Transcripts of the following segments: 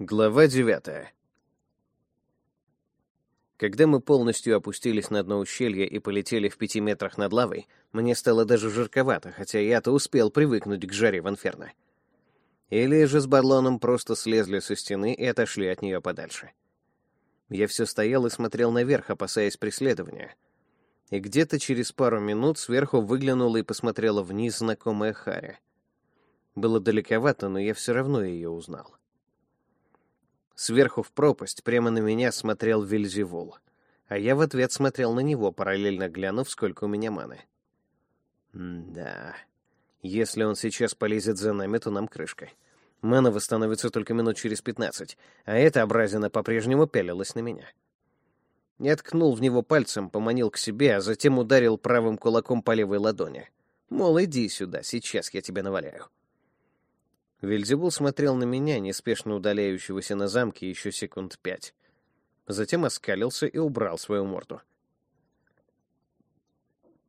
Глава девятая. Когда мы полностью опустились на дно ущелья и полетели в пяти метрах над лавой, мне стало даже жарковато, хотя я-то успел привыкнуть к жаре в инферно. Или же с Барлоном просто слезли со стены и отошли от нее подальше. Я все стоял и смотрел наверх, опасаясь преследования. И где-то через пару минут сверху выглянула и посмотрела вниз знакомая Харя. Было далековато, но я все равно ее узнал. Сверху в пропасть прямо на меня смотрел Вильзевул, а я в ответ смотрел на него, параллельно глянув, сколько у меня маны. да, если он сейчас полезет за нами, то нам крышка. Мана восстановится только минут через пятнадцать, а эта образина по-прежнему пялилась на меня. Я ткнул в него пальцем, поманил к себе, а затем ударил правым кулаком по левой ладони. Мол, иди сюда, сейчас я тебя наваляю. Вильзевул смотрел на меня, неспешно удаляющегося на замке, еще секунд пять. Затем оскалился и убрал свою морду.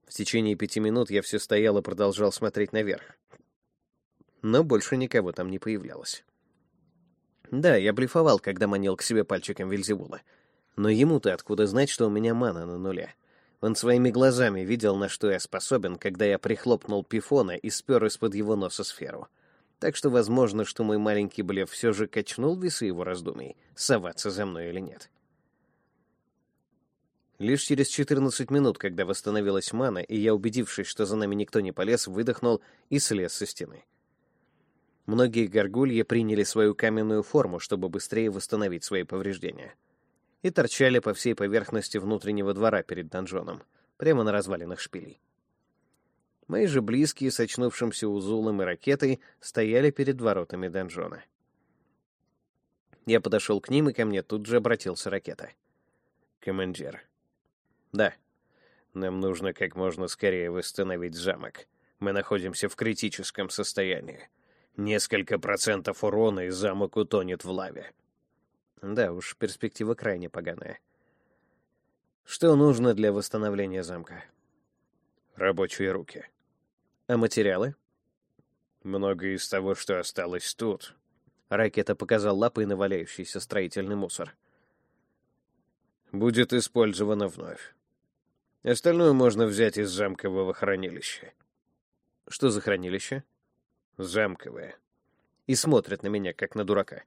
В течение пяти минут я все стоял и продолжал смотреть наверх. Но больше никого там не появлялось. Да, я блефовал, когда манил к себе пальчиком Вильзевула. Но ему-то откуда знать, что у меня мана на нуле? Он своими глазами видел, на что я способен, когда я прихлопнул пифона и спер из-под его носа сферу — так что возможно, что мой маленький блеф все же качнул весы его раздумий, соваться за мной или нет. Лишь через 14 минут, когда восстановилась мана, и я, убедившись, что за нами никто не полез, выдохнул и слез со стены. Многие горгульи приняли свою каменную форму, чтобы быстрее восстановить свои повреждения. И торчали по всей поверхности внутреннего двора перед донжоном, прямо на развалинах шпилей. Мои же близкие с очнувшимся узулом и ракетой стояли перед воротами донжона. Я подошел к ним, и ко мне тут же обратился ракета. «Командир». «Да. Нам нужно как можно скорее восстановить замок. Мы находимся в критическом состоянии. Несколько процентов урона, и замок утонет в лаве». Да уж, перспектива крайне поганая. Что нужно для восстановления замка? Рабочие руки. А материалы? Многое из того, что осталось тут. Ракета показал лапой на валяющийся строительный мусор. Будет использовано вновь. Остальное можно взять из замкового хранилища. Что за хранилище? Замковое. И смотрят на меня, как на дурака.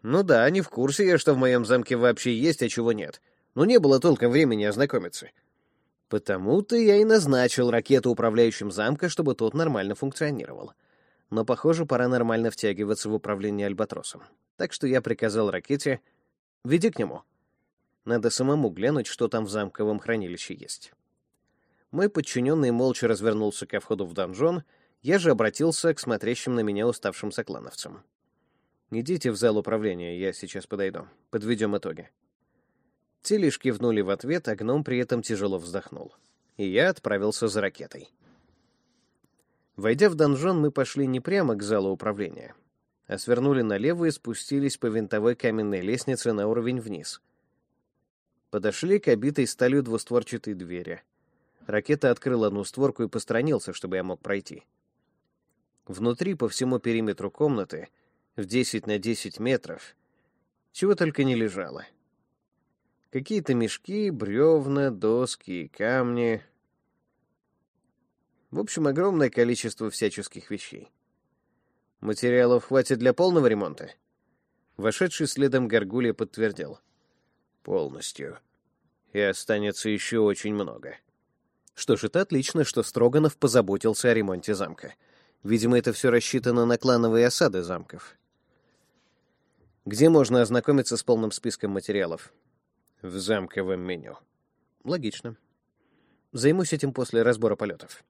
Ну да, они в курсе я, что в моем замке вообще есть, а чего нет. Но не было толком времени ознакомиться. Потому-то я и назначил ракету управляющим замка, чтобы тот нормально функционировал. Но, похоже, пора нормально втягиваться в управление Альбатросом. Так что я приказал ракете «Веди к нему». Надо самому глянуть, что там в замковом хранилище есть. Мой подчиненный молча развернулся ко входу в донжон, я же обратился к смотрящим на меня уставшим соклановцам. «Идите в зал управления, я сейчас подойду. Подведем итоги». Те лишь кивнули в ответ, а гном при этом тяжело вздохнул. И я отправился за ракетой. Войдя в донжон, мы пошли не прямо к залу управления, а свернули налево и спустились по винтовой каменной лестнице на уровень вниз. Подошли к обитой сталью двустворчатой двери. Ракета открыла одну створку и постранился, чтобы я мог пройти. Внутри, по всему периметру комнаты, в 10 на 10 метров, чего только не лежало — Какие-то мешки, бревна, доски и камни. В общем, огромное количество всяческих вещей. Материалов хватит для полного ремонта? Вошедший следом Гаргулья подтвердил. Полностью. И останется еще очень много. Что ж, это отлично, что Строганов позаботился о ремонте замка. Видимо, это все рассчитано на клановые осады замков. Где можно ознакомиться с полным списком материалов? В замковом меню. Логично. Займусь этим после разбора полетов.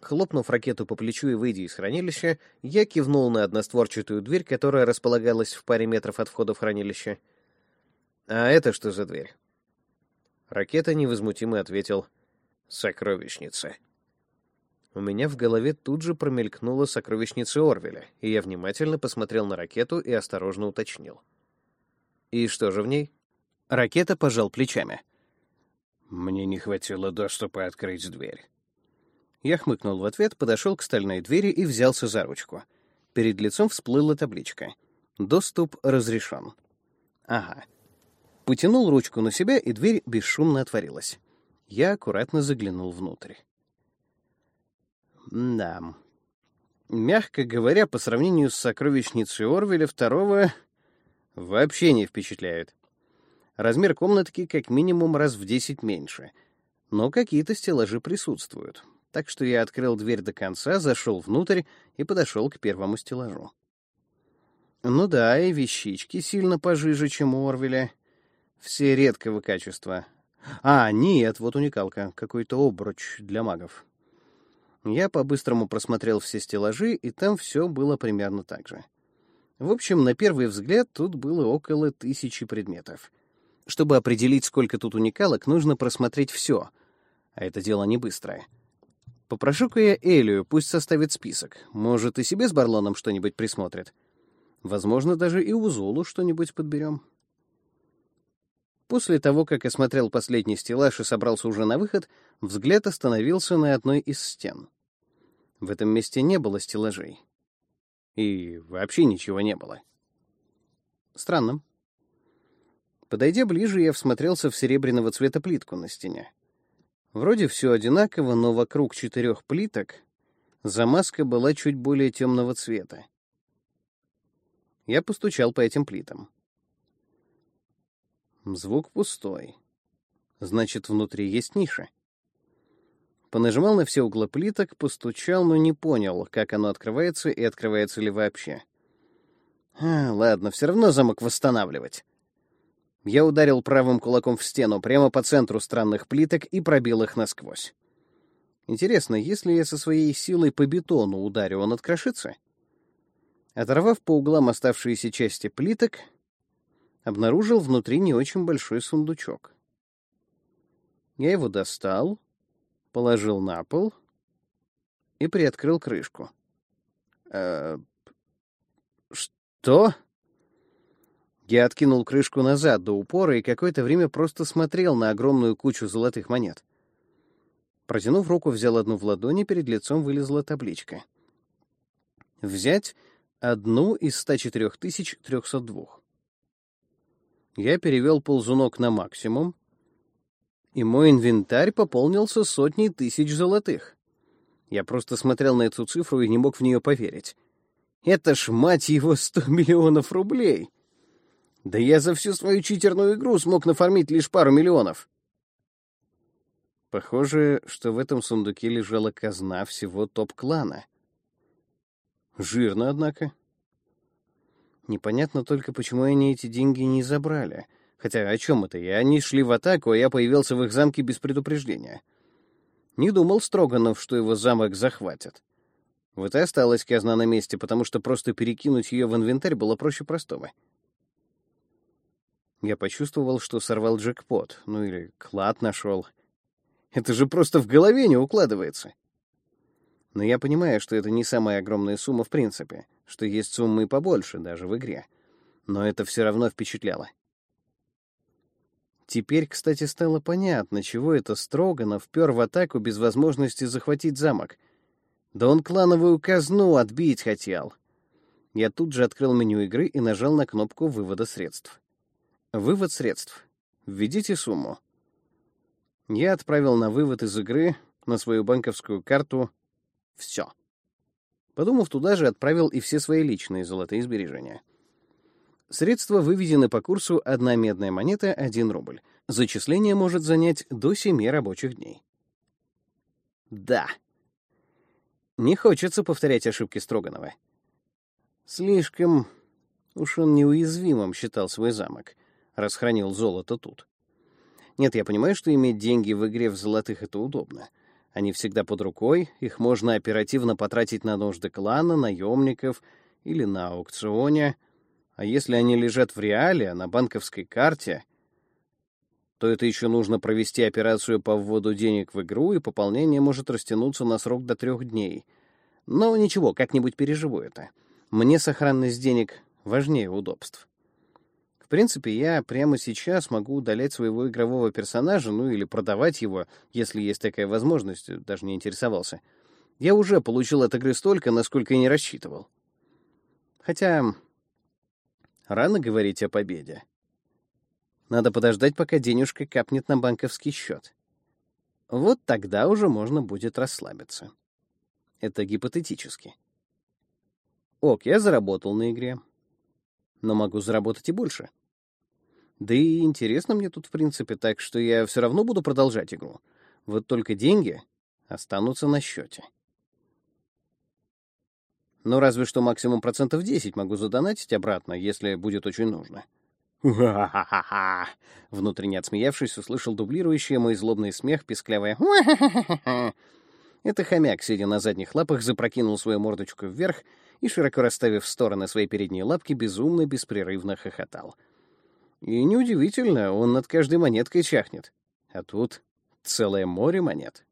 Хлопнув ракету по плечу и выйдя из хранилища, я кивнул на одностворчатую дверь, которая располагалась в паре метров от входа в хранилище. «А это что за дверь?» Ракета невозмутимо ответил «Сокровищница». У меня в голове тут же промелькнула сокровищница Орвеля, и я внимательно посмотрел на ракету и осторожно уточнил. «И что же в ней?» Ракета пожал плечами. Мне не хватило доступа открыть дверь. Я хмыкнул в ответ, подошел к стальной двери и взялся за ручку. Перед лицом всплыла табличка. Доступ разрешен. Ага. Потянул ручку на себя, и дверь бесшумно отворилась. Я аккуратно заглянул внутрь. Да. Мягко говоря, по сравнению с сокровищницей Орвеля второго вообще не впечатляет. Размер комнатки как минимум раз в десять меньше. Но какие-то стеллажи присутствуют. Так что я открыл дверь до конца, зашел внутрь и подошел к первому стеллажу. Ну да, и вещички сильно пожиже, чем у Орвеля. Все редкого качества. А, нет, вот уникалка. Какой-то обруч для магов. Я по-быстрому просмотрел все стеллажи, и там все было примерно так же. В общем, на первый взгляд тут было около тысячи предметов. Чтобы определить, сколько тут уникалок, нужно просмотреть все. А это дело не быстрое. Попрошу-ка я Элию, пусть составит список. Может, и себе с Барлоном что-нибудь присмотрит. Возможно, даже и у Золу что-нибудь подберем. После того, как осмотрел последний стеллаж и собрался уже на выход, взгляд остановился на одной из стен. В этом месте не было стеллажей. И вообще ничего не было. Странно. Подойдя ближе, я всмотрелся в серебряного цвета плитку на стене. Вроде все одинаково, но вокруг четырех плиток замазка была чуть более темного цвета. Я постучал по этим плитам. Звук пустой. Значит, внутри есть ниша. Понажимал на все углы плиток, постучал, но не понял, как оно открывается и открывается ли вообще. А, ладно, все равно замок восстанавливать. Я ударил правым кулаком в стену, прямо по центру странных плиток, и пробил их насквозь. Интересно, если я со своей силой по бетону ударю, он открошится? Оторвав по углам оставшиеся части плиток, обнаружил внутри не очень большой сундучок. Я его достал, положил на пол и приоткрыл крышку. «Э, «Что?» Я откинул крышку назад до упора и какое-то время просто смотрел на огромную кучу золотых монет. Протянув руку, взял одну в ладони, перед лицом вылезла табличка. «Взять одну из 104 302. Я перевел ползунок на максимум, и мой инвентарь пополнился сотней тысяч золотых. Я просто смотрел на эту цифру и не мог в нее поверить. Это ж, мать его, 100 миллионов рублей! Да я за всю свою читерную игру смог нафармить лишь пару миллионов. Похоже, что в этом сундуке лежала казна всего топ-клана. Жирно, однако. Непонятно только, почему они эти деньги не забрали. Хотя о чем это я? Они шли в атаку, а я появился в их замке без предупреждения. Не думал Строганов, что его замок захватят. Вот и осталась казна на месте, потому что просто перекинуть ее в инвентарь было проще простого. Я почувствовал, что сорвал джекпот, ну или клад нашел. Это же просто в голове не укладывается. Но я понимаю, что это не самая огромная сумма в принципе, что есть суммы побольше даже в игре. Но это все равно впечатляло. Теперь, кстати, стало понятно, чего это Строганов впер в атаку без возможности захватить замок. Да он клановую казну отбить хотел. Я тут же открыл меню игры и нажал на кнопку вывода средств. Вывод средств. Введите сумму. Я отправил на вывод из игры на свою банковскую карту все. Подумав, туда же отправил и все свои личные золотые сбережения. Средства выведены по курсу одна медная монета — 1 рубль. Зачисление может занять до 7 рабочих дней. Да. Не хочется повторять ошибки Строганова. Слишком уж он неуязвимым считал свой замок, раз хранил золото тут. Нет, я понимаю, что иметь деньги в игре в золотых — это удобно — они всегда под рукой, их можно оперативно потратить на нужды клана, наемников или на аукционе. А если они лежат в реале, на банковской карте, то это еще нужно провести операцию по вводу денег в игру, и пополнение может растянуться на срок до трех дней. Но ничего, как-нибудь переживу это. Мне сохранность денег важнее удобств принципе, я прямо сейчас могу удалять своего игрового персонажа, ну или продавать его, если есть такая возможность, даже не интересовался. Я уже получил от игры столько, насколько и не рассчитывал. Хотя Рано говорить о победе. Надо подождать, пока денежка капнет на банковский счет. Вот тогда уже можно будет расслабиться. Это гипотетически. Ок, я заработал на игре. Но могу заработать и больше. Да и интересно мне тут в принципе, так что я все равно буду продолжать игру. Вот только деньги останутся на счете. Ну, разве что максимум процентов 10 могу задонатить обратно, если будет очень нужно. «Ха-ха-ха-ха!» Внутренне отсмеявшись, услышал дублирующий мой злобный смех, писклявое «Ха-ха-ха-ха!» Это хомяк, сидя на задних лапах, запрокинул свою мордочку вверх и, широко расставив в стороны свои передние лапки, безумно беспрерывно хохотал. И неудивительно, он над каждой монеткой чахнет. А тут целое море монет.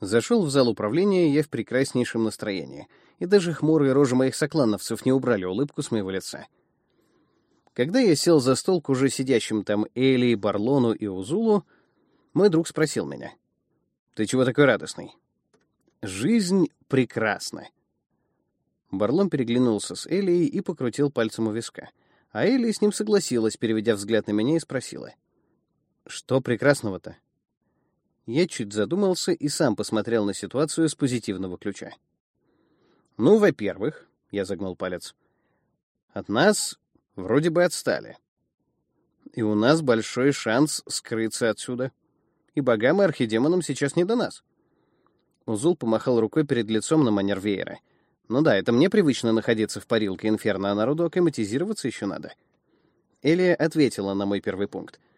Зашел в зал управления я в прекраснейшем настроении, и даже хмурые рожи моих соклановцев не убрали улыбку с моего лица. Когда я сел за стол к уже сидящим там Эли, Барлону и Узулу, мой друг спросил меня. «Ты чего такой радостный?» «Жизнь прекрасна». Барлон переглянулся с Элией и покрутил пальцем у виска. А Элия с ним согласилась, переведя взгляд на меня и спросила. «Что прекрасного-то?» Я чуть задумался и сам посмотрел на ситуацию с позитивного ключа. «Ну, во-первых», — я загнул палец, — «от нас вроде бы отстали. И у нас большой шанс скрыться отсюда. И богам и архидемонам сейчас не до нас». Узул помахал рукой перед лицом на манер веера. «Ну да, это мне привычно находиться в парилке Инферно, а народу акклиматизироваться еще надо». Элия ответила на мой первый пункт —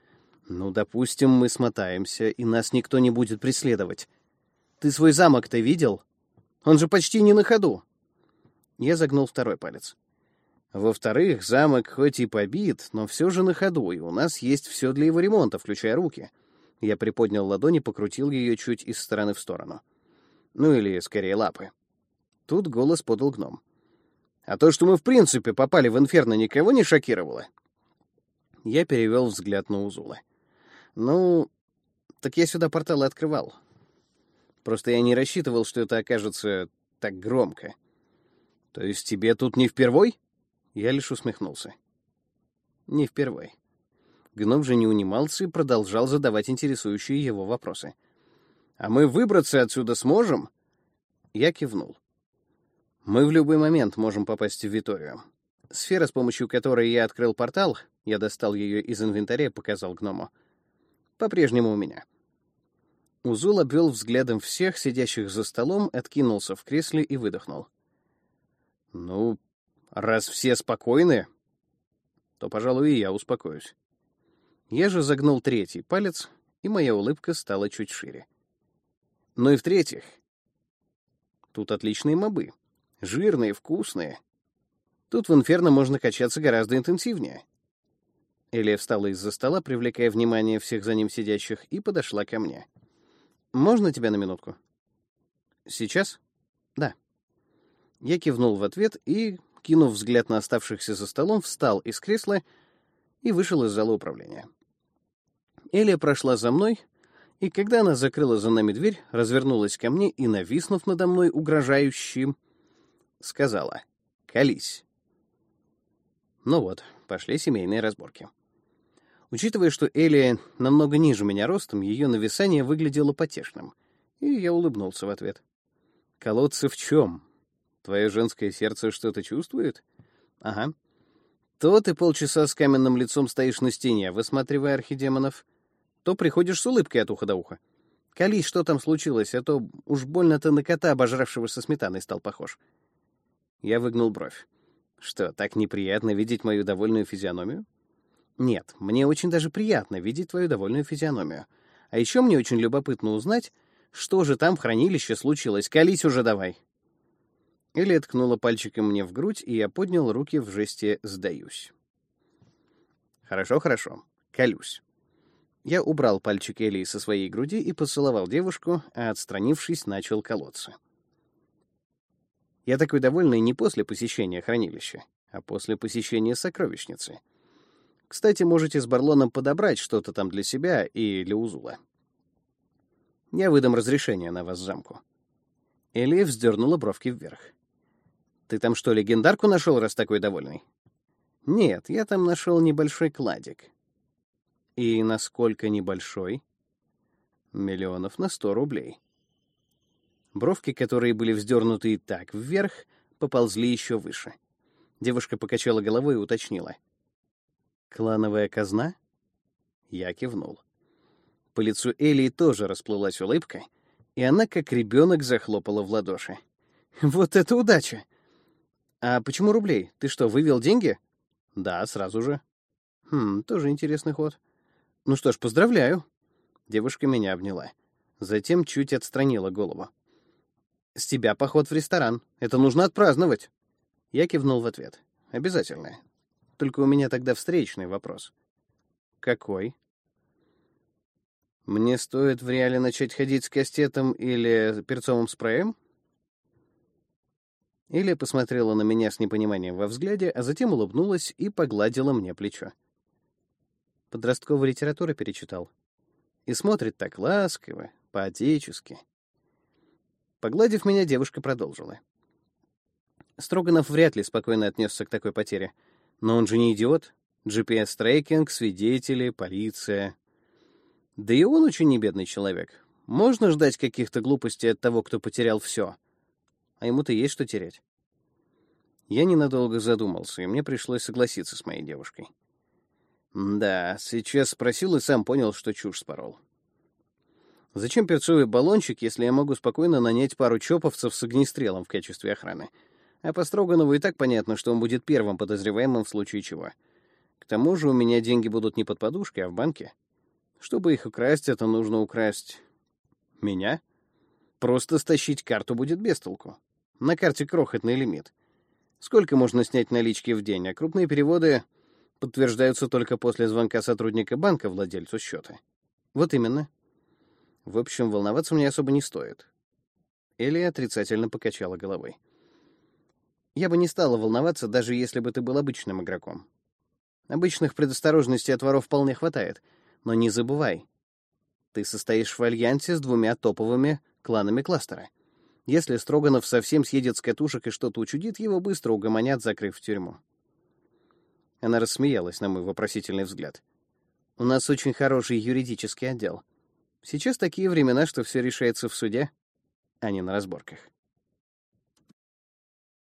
ну, допустим, мы смотаемся, и нас никто не будет преследовать. Ты свой замок-то видел? Он же почти не на ходу. Я загнул второй палец. Во-вторых, замок хоть и побит, но все же на ходу, и у нас есть все для его ремонта, включая руки. Я приподнял ладони, покрутил ее чуть из стороны в сторону. Ну или, скорее, лапы. Тут голос подал гном. А то, что мы в принципе попали в инферно, никого не шокировало? Я перевел взгляд на Узула. Ну, так я сюда порталы открывал. Просто я не рассчитывал, что это окажется так громко. То есть тебе тут не впервой? Я лишь усмехнулся. Не впервой. Гном же не унимался и продолжал задавать интересующие его вопросы. «А мы выбраться отсюда сможем?» Я кивнул. «Мы в любой момент можем попасть в Виторию. Сфера, с помощью которой я открыл портал, я достал ее из инвентаря и показал гному — по-прежнему у меня. Узул обвел взглядом всех, сидящих за столом, откинулся в кресле и выдохнул. «Ну, раз все спокойны, то, пожалуй, и я успокоюсь». Я же загнул третий палец, и моя улыбка стала чуть шире. Ну и в-третьих, тут отличные мобы. Жирные, вкусные. Тут в Инферно можно качаться гораздо интенсивнее. Элия встала из-за стола, привлекая внимание всех за ним сидящих, и подошла ко мне. «Можно тебя на минутку?» «Сейчас?» «Да». Я кивнул в ответ и, кинув взгляд на оставшихся за столом, встал из кресла и вышел из зала управления. Элия прошла за мной, и когда она закрыла за нами дверь, развернулась ко мне и, нависнув надо мной угрожающим, сказала «Колись». Ну вот, пошли семейные разборки. Учитывая, что Элия намного ниже меня ростом, ее нависание выглядело потешным. И я улыбнулся в ответ. «Колодцы в чем? Твое женское сердце что-то чувствует?» «Ага. То ты полчаса с каменным лицом стоишь на стене, высматривая архидемонов, то приходишь с улыбкой от уха до уха. Колись, что там случилось, а то уж больно ты на кота, обожравшегося сметаной, стал похож». Я выгнул бровь. «Что, так неприятно видеть мою довольную физиономию?» Нет, мне очень даже приятно видеть твою довольную физиономию. А еще мне очень любопытно узнать, что же там в хранилище случилось. Колись уже давай. Элли ткнула пальчиком мне в грудь, и я поднял руки в жесте «сдаюсь». Хорошо, хорошо. Колюсь. Я убрал пальчик Элли со своей груди и поцеловал девушку, а, отстранившись, начал колоться. Я такой довольный не после посещения хранилища, а после посещения сокровищницы — кстати, можете с Барлоном подобрать что-то там для себя и для Узула. Я выдам разрешение на вас замку. Элли вздернула бровки вверх. «Ты там что, легендарку нашел, раз такой довольный?» «Нет, я там нашел небольшой кладик». «И насколько небольшой?» «Миллионов на сто рублей». Бровки, которые были вздернуты и так вверх, поползли еще выше. Девушка покачала головой и уточнила. «Клановая казна?» Я кивнул. По лицу Элии тоже расплылась улыбка, и она, как ребенок, захлопала в ладоши. «Вот это удача!» «А почему рублей? Ты что, вывел деньги?» «Да, сразу же». «Хм, тоже интересный ход». «Ну что ж, поздравляю». Девушка меня обняла. Затем чуть отстранила голову. «С тебя поход в ресторан. Это нужно отпраздновать». Я кивнул в ответ. «Обязательно. Только у меня тогда встречный вопрос». «Какой?» «Мне стоит в реале начать ходить с кастетом или перцовым спреем?» Или посмотрела на меня с непониманием во взгляде, а затем улыбнулась и погладила мне плечо. Подростковую литературу перечитал. И смотрит так ласково, по-отечески. Погладив меня, девушка продолжила. Строганов вряд ли спокойно отнесся к такой потере. Но он же не идиот. GPS-трекинг, свидетели, полиция. Да и он очень небедный человек. Можно ждать каких-то глупостей от того, кто потерял все а ему-то есть что терять. Я ненадолго задумался, и мне пришлось согласиться с моей девушкой. Да, сейчас спросил и сам понял, что чушь спорол. Зачем перцовый баллончик, если я могу спокойно нанять пару чоповцев с огнестрелом в качестве охраны? А по Строганову и так понятно, что он будет первым подозреваемым в случае чего. К тому же у меня деньги будут не под подушкой, а в банке. Чтобы их украсть, это нужно украсть... Меня? Просто стащить карту будет без толку. На карте крохотный лимит. Сколько можно снять налички в день, а крупные переводы подтверждаются только после звонка сотрудника банка владельцу счета. Вот именно. В общем, волноваться мне особо не стоит. Элли отрицательно покачала головой. Я бы не стала волноваться, даже если бы ты был обычным игроком. Обычных предосторожностей от воров вполне хватает. Но не забывай, ты состоишь в альянсе с двумя топовыми кланами кластера. Если Строганов совсем съедет с катушек и что-то учудит, его быстро угомонят, закрыв в тюрьму. Она рассмеялась на мой вопросительный взгляд. «У нас очень хороший юридический отдел. Сейчас такие времена, что все решается в суде, а не на разборках».